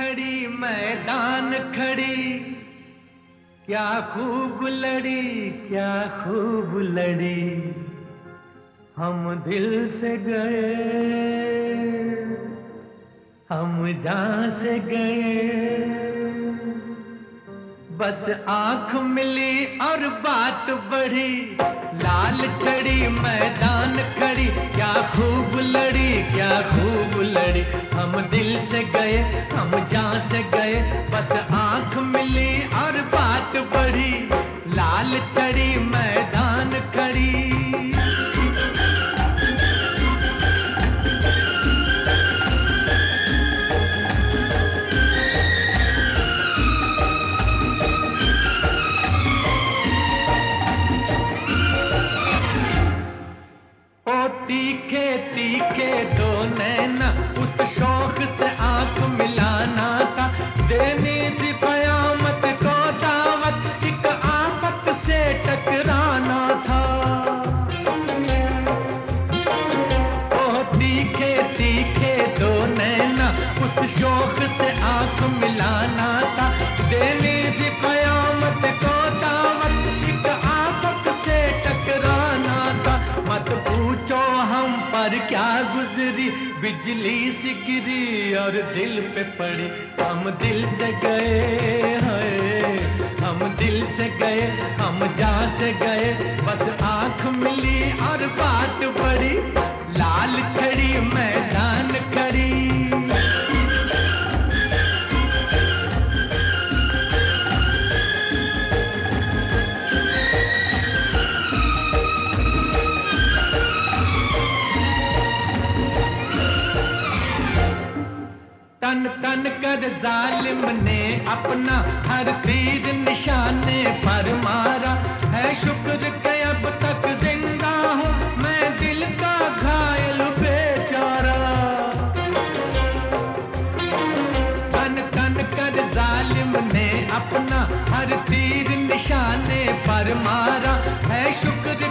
खड़ी, मैदान खड़ी। क्या खूब लड़ी, क्या खूब लड़ी। हम दिल से गए, हम जहाँ से गए। बस आँख मिली और बात बढ़ी, लाल खड़ी मैदान खड़ी। लड़ी क्या खूब लड़ी। हम दिल से गए हम जहाँ से तीखे तीखे दो नैना, उस शौक से आँख मिलाना था। देनी थी कयामत को दावत, एक आफत से टकराना था। ओ तीखे तीखे दो नैना, उस शौक से आँख मिलाना था। देनी थी कयामत को पर क्या गुजरी, बिजली सी गिरी और दिल पे पड़ी। हम दिल से गए हैं हम दिल से गए, हम जा से गए। बस आँख मिली और बात बड़ी लाल खड़ी मैदान खड़ी तन तन कर जालिम ने अपना हर तीर निशाने पर मारा। है शुक्र के अब तक ज़िंदा हूँ, मैं दिल का घायल बेचारा। तन तन कर जालिम ने अपना हर तीर निशाने पर मारा। है शुक्र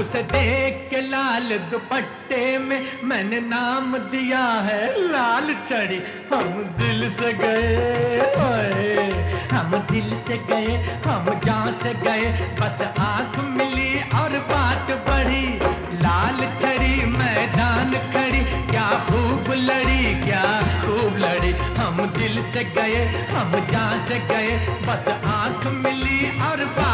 उसे देख के लाल दुपट्टे में मैंने नाम दिया है लाल चढ़ी हम दिल से गए ओए, हम दिल से गए हम जहाँ से गए। बस आँख मिली और बात बढ़ी। लाल चढ़ी मैदान खड़ी। क्या खूब लड़ी क्या खूब लड़ी। हम दिल से गए हम जहाँ से गए। बस आँख मिली और बात